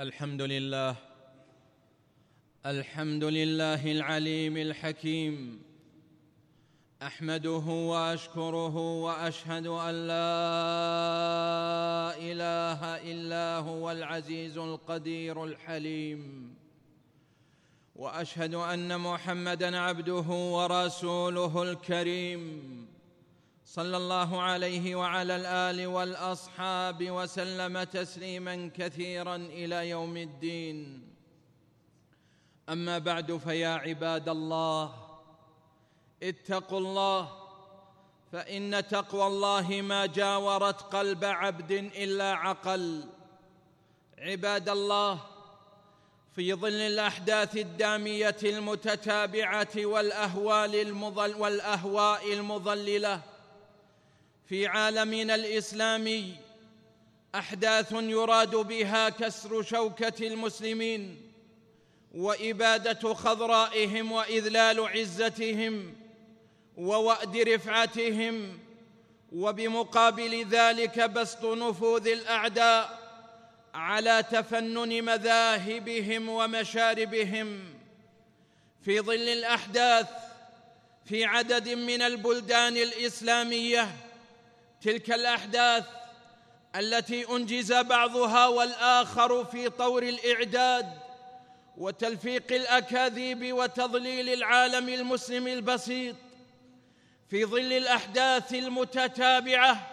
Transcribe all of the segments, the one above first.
الحمد لله. الحمد لله العليم الحكيم. أحمده وأشكره وأشهد أن لا إله إلا هو العزيز القدير الحليم. وأشهد أن محمدا عبده ورسوله الكريم. صلى الله عليه وعلى الآل والأصحاب وسلم تسليما كثيرا إلى يوم الدين. أما بعد فيا عباد الله اتقوا الله فإن تقوى الله ما جاورت قلب عبد إلا عقل. عباد الله في ظل الأحداث الدامية المتتابعة والأهوال المضل والأهواء المضللة في عالمنا الإسلامي أحداث يراد بها كسر شوكة المسلمين وإبادة خضرائهم وإذلال عزتهم ووأد رفعتهم وبمقابل ذلك بسط نفوذ الأعداء على تفنن مذاهبهم ومشاربهم. في ظل الأحداث في عدد من البلدان الإسلامية تلك الأحداث التي أنجز بعضها والآخر في طور الإعداد وتلفيق الأكاذيب وتضليل العالم المسلم البسيط في ظل الأحداث المتتابعة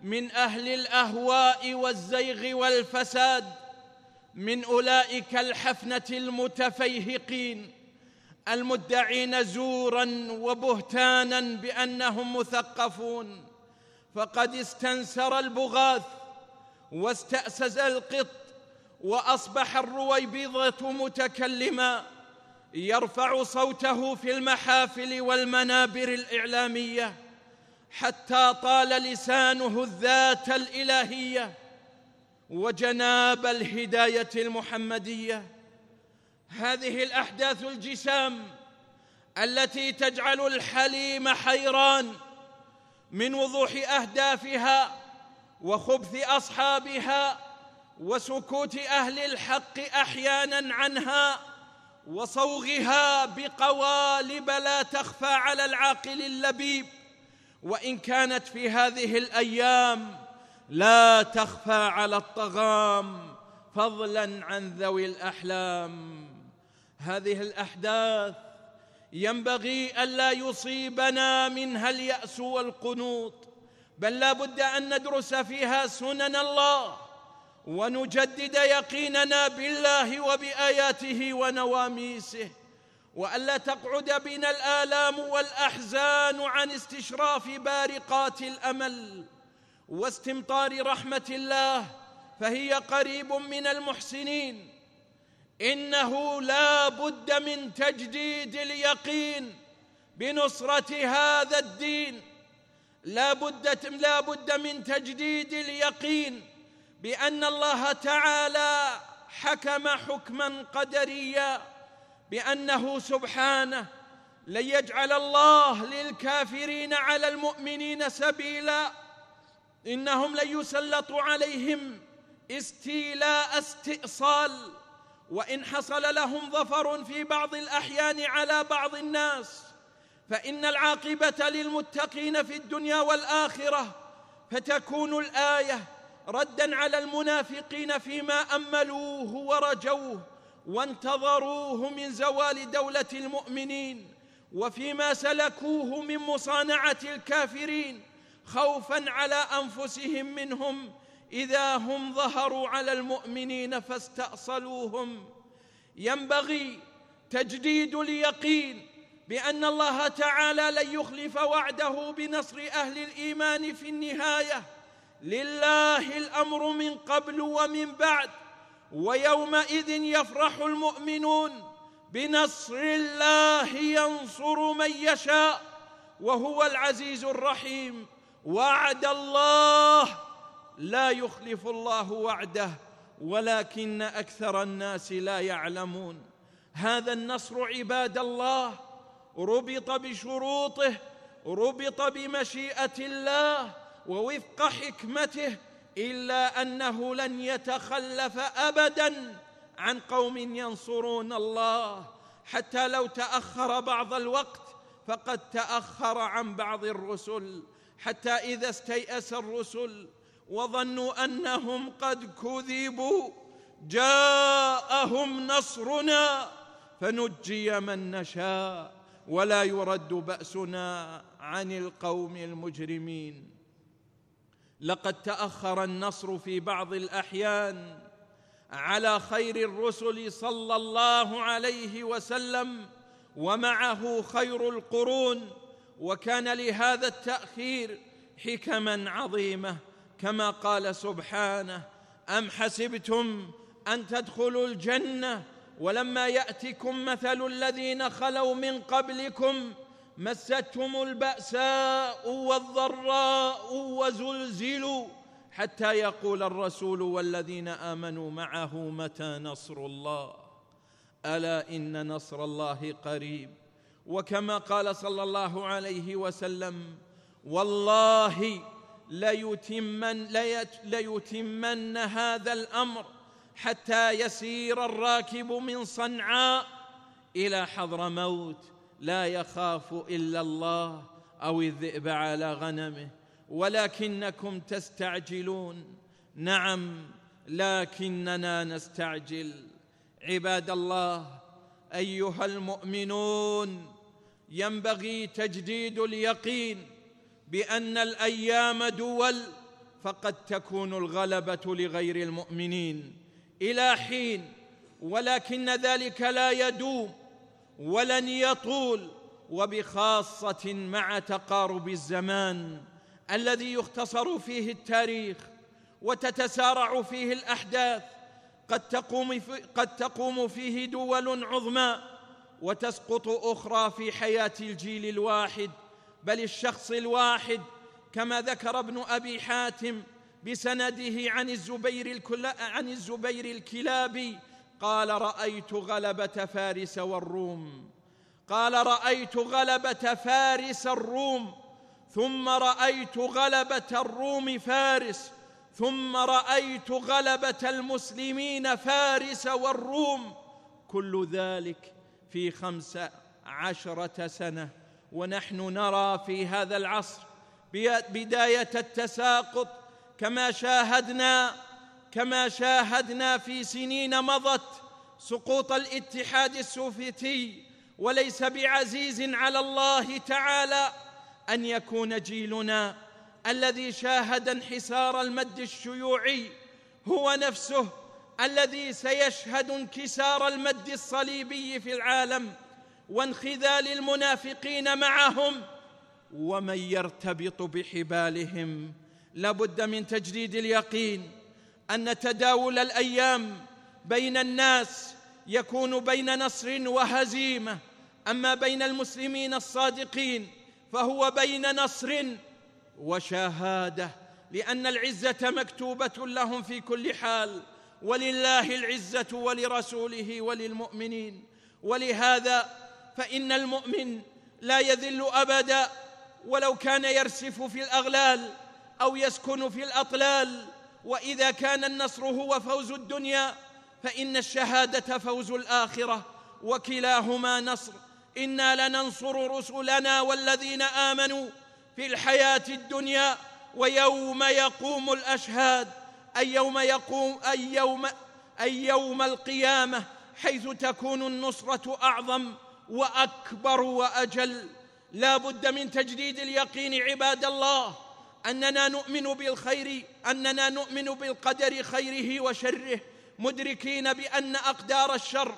من أهل الأهواء والزيغ والفساد من أولئك الحفنة المتفيهقين المدعين زورا وبهتانا بأنهم مثقفون. فقد استنسر البغاث واستأسز القط وأصبح الرويبضة متكلما يرفع صوته في المحافل والمنابر الإعلامية حتى طال لسانه الذات الإلهية وجناب الهداية المحمدية. هذه الأحداث الجسام التي تجعل الحليم حيران من وضوح أهدافها وخبث أصحابها وسكوت أهل الحق أحيانا عنها وصوغها بقوالب لا تخفى على العاقل اللبيب. وإن كانت في هذه الأيام لا تخفى على الطغام فضلا عن ذوي الأحلام. هذه الأحداث ينبغي ألا يصيبنا منها اليأس والقنوط بل لا بد أن ندرس فيها سنن الله ونجدد يقيننا بالله وبآياته ونواميسه وألا تقعد بنا الآلام والأحزان عن استشراف بارقات الأمل واستمطار رحمة الله فهي قريب من المحسنين. إنه لا بد من تجديد اليقين بنصرة هذا الدين. لا بد لا بد من تجديد اليقين بأن الله تعالى حكم حكما قدريا بأنه سبحانه لن يجعل الله للكافرين على المؤمنين سبيلا إنهم لن يسلطوا عليهم استيلاء استئصال. وإن حصل لهم ظفر في بعض الأحيان على بعض الناس فإن العاقبة للمتقين في الدنيا والآخرة فتكون الآية ردا على المنافقين فيما أملوه ورجوه وانتظروه من زوال دولة المؤمنين وفيما سلكوه من مصانعة الكافرين خوفا على أنفسهم منهم إذا هم ظهروا على المؤمنين فاستأصلوهم. ينبغي تجديد اليقين بأن الله تعالى لن يخلف وعده بنصر أهل الإيمان في النهاية. لله الأمر من قبل ومن بعد ويومئذ يفرح المؤمنون بنصر الله ينصر من يشاء وهو العزيز الرحيم. وعد الله لا يخلف الله وعده ولكن أكثر الناس لا يعلمون. هذا النصر عباد الله. ربط بشروطه ربط بمشيئة الله ووفق حكمته إلا أنه لن يتخلف ابدا عن قوم ينصرون الله. حتى لو تأخر بعض الوقت فقد تأخر عن بعض الرسل. حتى إذا استيأس الرسل وظنوا أنهم قد كذبوا. جاءهم نصرنا فنجي من نشاء ولا يرد بأسنا عن القوم المجرمين. لقد تأخر النصر في بعض الأحيان على خير الرسل صلى الله عليه وسلم ومعه خير القرون. وكان لهذا التأخير حكما عظيمه كما قال سبحانه أم حسبتم أن تدخلوا الجنة ولما يأتكم مثل الذين خلوا من قبلكم مستهم البأساء والضراء وزلزلوا حتى يقول الرسول والذين آمنوا معه متى نصر الله؟ ألا إن نصر الله قريب. وكما قال صلى الله عليه وسلم والله ليتمن, ليتمن هذا الأمر حتى يسير الراكب من صنعاء إلى حضرموت لا يخاف إلا الله أو الذئب على غنمه. ولكنكم تستعجلون. نعم لكننا نستعجل. عباد الله أيها المؤمنون ينبغي تجديد اليقين بأن الأيام دول فقد تكون الغلبة لغير المؤمنين إلى حين ولكن ذلك لا يدوم ولن يطول وبخاصة مع تقارب الزمان الذي يختصر فيه التاريخ وتتسارع فيه الأحداث قد تقوم, في قد تقوم فيه دول عظمى وتسقط أخرى في حياة الجيل الواحد بل الشخص الواحد كما ذكر ابن أبي حاتم بسنده عن الزبير عن الزبير الكلابي قال رأيت غلبة فارس والروم. قال رأيت غلبة فارس الروم ثم رأيت غلبة الروم فارس ثم رأيت غلبة المسلمين فارس والروم. كل ذلك في خمس عشرة سنة. ونحن نرى في هذا العصر بداية التساقط. كما شاهدنا كما شاهدنا في سنين مضت سقوط الاتحاد السوفيتي. وليس بعزيز على الله تعالى أن يكون جيلنا الذي شاهد انحسار المد الشيوعي. هو نفسه الذي سيشهد انكسار المد الصليبي في العالم. وانخذال المنافقين معهم. ومن يرتبط بحبالهم لابد من تجديد اليقين أن تداول الأيام بين الناس يكون بين نصر وهزيمة. أما بين المسلمين الصادقين فهو بين نصر وشهادة لأن العزة مكتوبة لهم في كل حال. ولله العزة ولرسوله وللمؤمنين. ولهذا فإن المؤمن لا يذل أبدا ولو كان يرسف في الأغلال أو يسكن في الاطلال وإذا كان النصر هو فوز الدنيا فإن الشهادة فوز الآخرة. وكلاهما نصر. إنا لننصر رسلنا والذين آمنوا في الحياة الدنيا ويوم يقوم الأشهاد أي يوم يقوم أي يوم أي يوم القيامة حيث تكون النصرة أعظم. وأكبر وأجل. لا بد من تجديد اليقين عباد الله أننا نؤمن بالخير أننا نؤمن بالقدر خيره وشره مدركين بأن أقدار الشر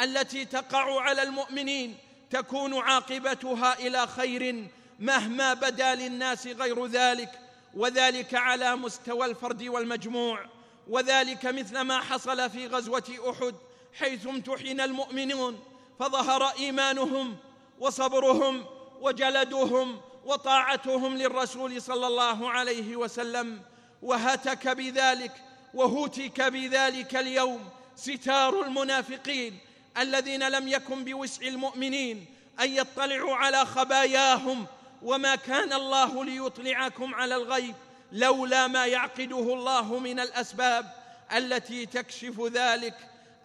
التي تقع على المؤمنين تكون عاقبتها إلى خير مهما بدا للناس غير ذلك وذلك على مستوى الفرد والمجموع. وذلك مثل ما حصل في غزوة أحد حيث امتحن المؤمنون. فظهر إيمانهم وصبرهم وجلدهم وطاعتهم للرسول صلى الله عليه وسلم وهتك بذلك وهتك بذلك اليوم ستار المنافقين الذين لم يكن بوسع المؤمنين أن يطلعوا على خباياهم وما كان الله ليطلعكم على الغيب لولا ما يعقده الله من الأسباب التي تكشف ذلك.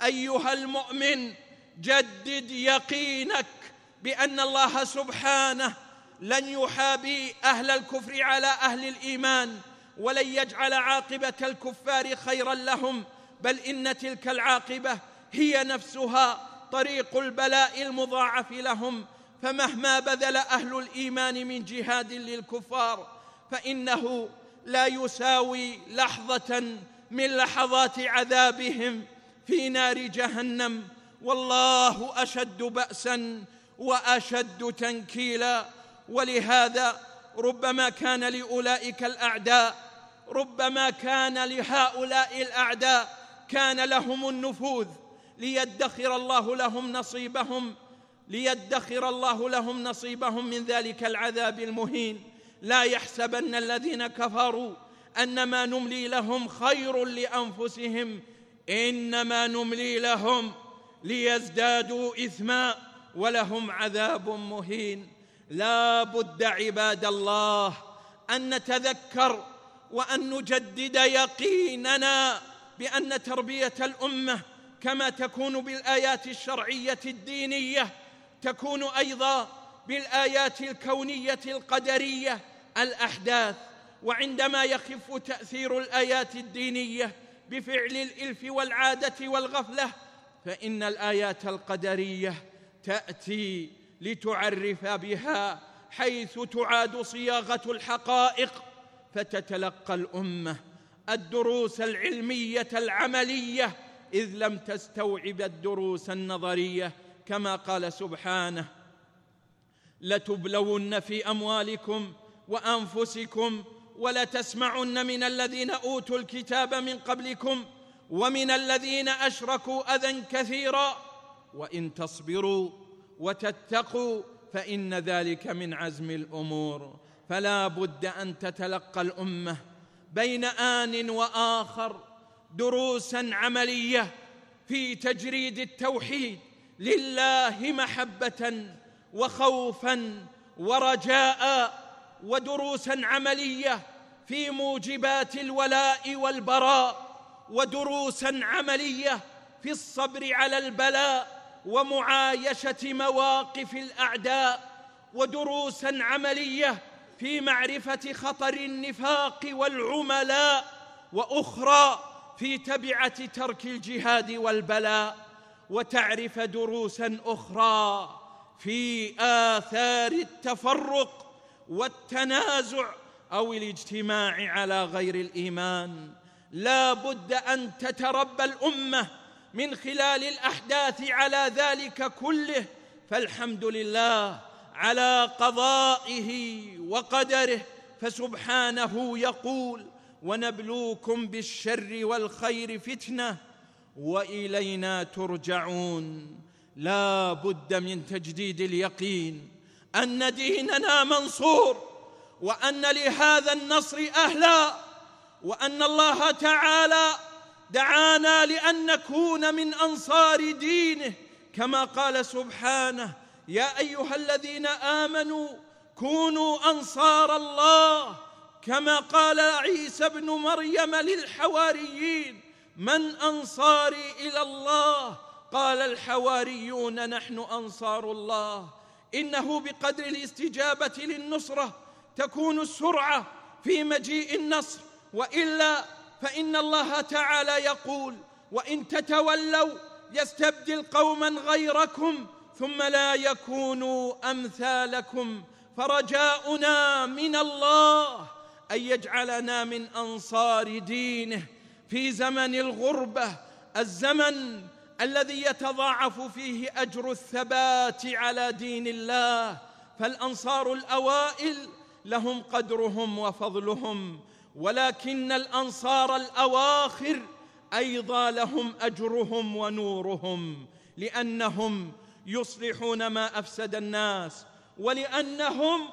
أيها المؤمن جدد يقينك بأن الله سبحانه لن يحابي أهل الكفر على أهل الإيمان ولن يجعل عاقبة الكفار خيرا لهم بل إن تلك العاقبة هي نفسها طريق البلاء المضاعف لهم. فمهما بذل أهل الإيمان من جهاد للكفار فإنه لا يساوي لحظة من لحظات عذابهم في نار جهنم. والله أشد باسا وأشد تنكيلا. ولهذا ربما كان لأولئك الأعداء ربما كان لهؤلاء الأعداء كان لهم النفوذ. ليدخر الله لهم نصيبهم ليدخر الله لهم نصيبهم من ذلك العذاب المهين. لا يحسبن الذين كفروا أنما نملي لهم خير لأنفسهم إنما نملي لهم ليزدادوا إثما ولهم عذاب مهين. لا بد عباد الله أن نتذكر وأن نجدد يقيننا بأن تربية الأمة كما تكون بالآيات الشرعية الدينية تكون أيضا بالآيات الكونية القدرية الأحداث. وعندما يخف تأثير الآيات الدينية بفعل الإلف والعادة والغفلة فإن الآيات القدرية تأتي لتعرف بها حيث تعاد صياغة الحقائق فتتلقى الأمة الدروس العلمية العملية إذ لم تستوعب الدروس النظرية كما قال سبحانه لتبلون في أموالكم وأنفسكم ولتسمعن من الذين أوتوا الكتاب من قبلكم ومن الذين أشركوا أذى كثيرا وإن تصبروا وتتقوا فإن ذلك من عزم الأمور. فلا بد أن تتلقى الأمة بين آن وآخر دروسا عملية في تجريد التوحيد لله محبة وخوفا ورجاء ودروسا عملية في موجبات الولاء والبراء. ودروسا عملية في الصبر على البلاء ومعايشة مواقف الأعداء ودروسا عملية في معرفة خطر النفاق والعملاء وأخرى في تبعة ترك الجهاد والبلاء وتعرف دروسا أخرى في آثار التفرق والتنازع أو الاجتماع على غير الإيمان. لا بد أن تتربى الأمة من خلال الأحداث على ذلك كله فالحمد لله على قضائه وقدره فسبحانه يقول ونبلوكم بالشر والخير فتنة وإلينا ترجعون. لا بد من تجديد اليقين أن ديننا منصور وأن لهذا النصر أهلا وأن الله تعالى دعانا لأن نكون من أنصار دينه. كما قال سبحانه يا أيها الذين آمنوا كونوا أنصار الله. كما قال عيسى ابن مريم للحواريين من أنصاري إلى الله؟ قال الحواريون نحن أنصار الله. إنه بقدر الاستجابة للنصرة تكون السرعة في مجيء النصر. وإلا فإن الله تعالى يقول وإن تتولوا يستبدل قوما غيركم ثم لا يكونوا أمثالكم فرجاؤنا من الله أن يجعلنا من أنصار دينه في زمن الغربة الزمن الذي يتضاعف فيه أجر الثبات على دين الله فالأنصار الأوائل لهم قدرهم وفضلهم. ولكن الأنصار الأواخر أيضا لهم أجرهم ونورهم لأنهم يصلحون ما أفسد الناس ولأنهم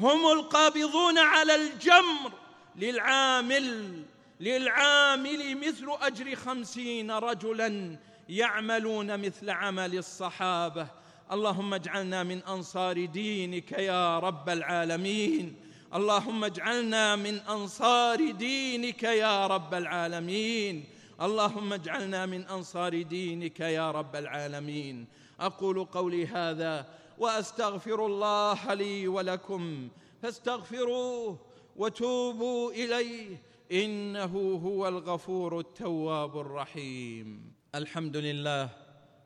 هم القابضون على الجمر للعامل للعامل مثل أجر خمسين رجلا يعملون مثل عمل الصحابة. اللهم اجعلنا من أنصار دينك يا رب العالمين. اللهم اجعلنا من أنصار دينك يا رب العالمين. اللهم اجعلنا من أنصار دينك يا رب العالمين. أقول قولي هذا وأستغفر الله لي ولكم. فاستغفروه وتوبوا إليه. إنه هو الغفور التواب الرحيم. الحمد لله.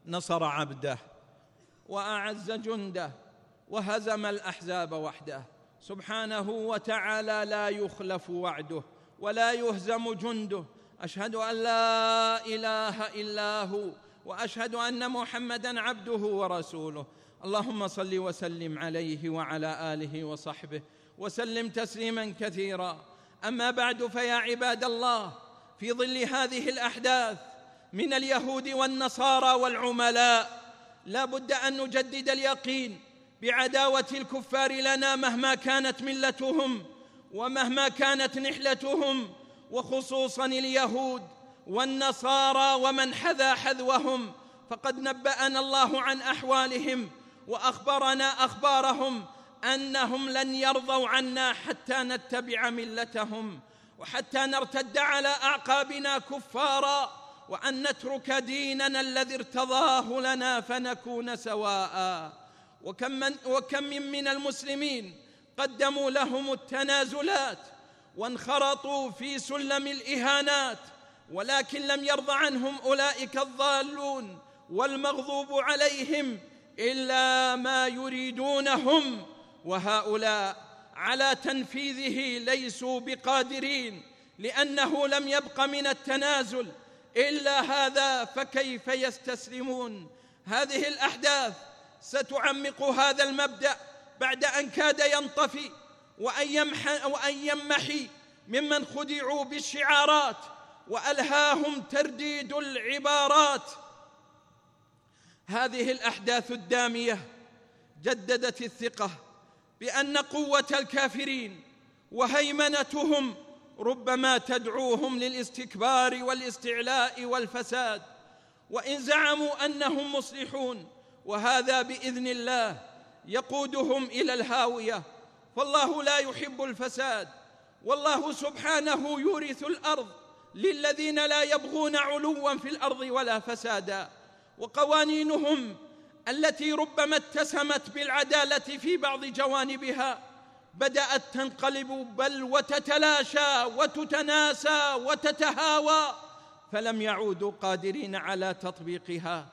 نصر عبده وأعز جنده وهزم الأحزاب وحده. سبحانه وتعالى لا يخلف وعده ولا يهزم جنده. أشهد أن لا إله إلا هو وأشهد أن محمدا عبده ورسوله. اللهم صل وسلم عليه وعلى آله وصحبه وسلم تسليما كثيرا. أما بعد فيا عباد الله في ظل هذه الأحداث من اليهود والنصارى والعملاء لا بد أن نجدد اليقين بعداوة الكفار لنا مهما كانت ملتهم ومهما كانت نحلتهم وخصوصا اليهود والنصارى ومن حذا حذوهم. فقد نبأنا الله عن أحوالهم وأخبرنا أخبارهم أنهم لن يرضوا عنا حتى نتبع ملتهم وحتى نرتد على أعقابنا كفارا وأن نترك ديننا الذي ارتضاه لنا فنكون سواء. وكم من, وكم من, المسلمين قدموا لهم التنازلات وانخرطوا في سلم الإهانات ولكن لم يرضى عنهم أولئك الضالون والمغضوب عليهم إلا ما يريدونهم وهؤلاء على تنفيذه ليسوا بقادرين لأنه لم يبق من التنازل إلا هذا فكيف يستسلمون؟ هذه الأحداث ستعمق هذا المبدأ بعد أن كاد ينطفي وأن يمحى, وأن يمحي ممن خدعوا بالشعارات وألهاهم ترديد العبارات. هذه الأحداث الدامية جددت الثقة بأن قوة الكافرين وهيمنتهم ربما تدعوهم للاستكبار والاستعلاء والفساد وإن زعموا أنهم مصلحون وهذا بإذن الله يقودهم إلى الهاوية. فالله لا يحب الفساد. والله سبحانه يورث الأرض للذين لا يبغون علوا في الأرض ولا فسادا. وقوانينهم التي ربما اتسمت بالعدالة في بعض جوانبها بدأت تنقلب بل وتتلاشى وتتناسى وتتهاوى فلم يعودوا قادرين على تطبيقها.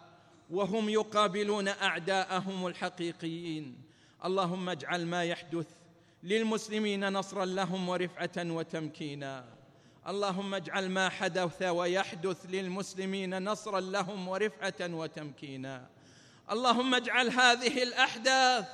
وهم يقابلون أعداءهم الحقيقيين. اللهم اجعل ما يحدث للمسلمين نصرا لهم ورفعة وتمكينا. اللهم اجعل ما حدث ويحدث للمسلمين نصرا لهم ورفعة وتمكينا. اللهم اجعل هذه الأحداث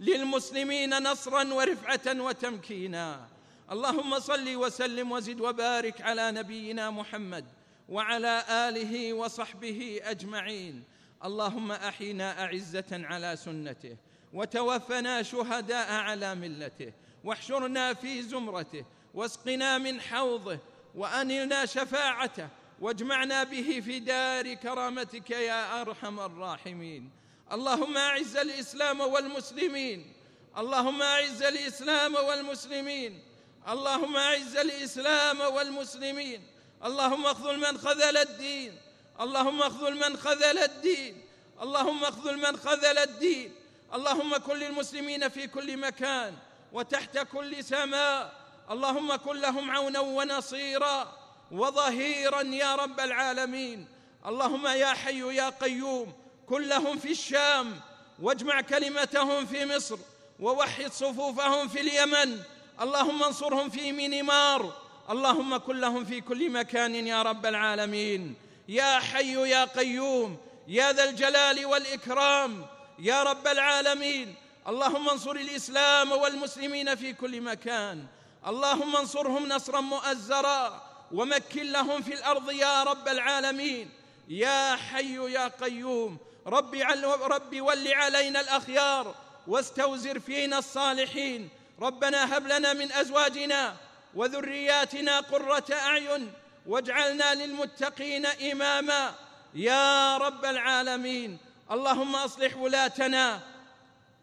للمسلمين نصرا ورفعة وتمكينا. اللهم صل وسلم وزد وبارك على نبينا محمد وعلى آله وصحبه أجمعين. اللهم أحينا أعزة على سنته وتوفنا شهداء على ملته واحشرنا في زمرته واسقنا من حوضه وأنلنا شفاعته واجمعنا به في دار كرامتك يا أرحم الراحمين. اللهم أعز الإسلام والمسلمين اللهم أعز الإسلام والمسلمين اللهم أعز الإسلام والمسلمين اللهم اخذل من خذل الدين اللهم اخذل من خذل الدين. اللهم اخذل من خذل الدين. اللهم كن للمسلمين في كل مكان وتحت كل سماء. اللهم كن لهم عونا ونصيرا وظهيرا يا رب العالمين. اللهم يا حي يا قيوم كن لهم في الشام. واجمع كلمتهم في مصر ووحد صفوفهم في اليمن. اللهم انصرهم في مينمار. اللهم كن لهم في كل مكان يا رب العالمين. يا حي يا قيوم يا ذا الجلال والإكرام يا رب العالمين. اللهم انصر الإسلام والمسلمين في كل مكان. اللهم انصرهم نصرا مؤزرا ومكن لهم في الأرض يا رب العالمين. يا حي يا قيوم رب رب ول علينا الأخيار واستوزر فينا الصالحين. ربنا هب لنا من أزواجنا وذرياتنا قرة أعين. واجعلنا للمتقين إماما. يا رب العالمين اللهم أصلح ولاتنا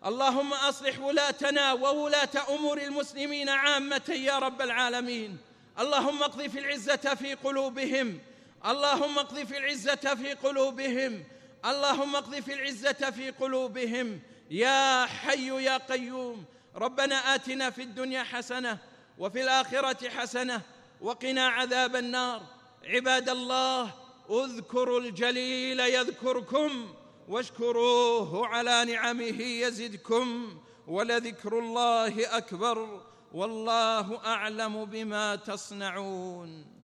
اللهم أصلح ولاتنا وولاة أمور المسلمين عامة يا رب العالمين. اللهم اقذف العزة في قلوبهم. اللهم اقذف العزة في قلوبهم. اللهم اقذف العزة في قلوبهم. يا حي يا قيوم ربنا آتنا في الدنيا حسنة وفي الآخرة حسنة وقنا عذاب النار. عباد الله اذكروا الجليل يذكركم واشكروه على نعمه يزدكم ولذكر الله أكبر والله أعلم بما تصنعون.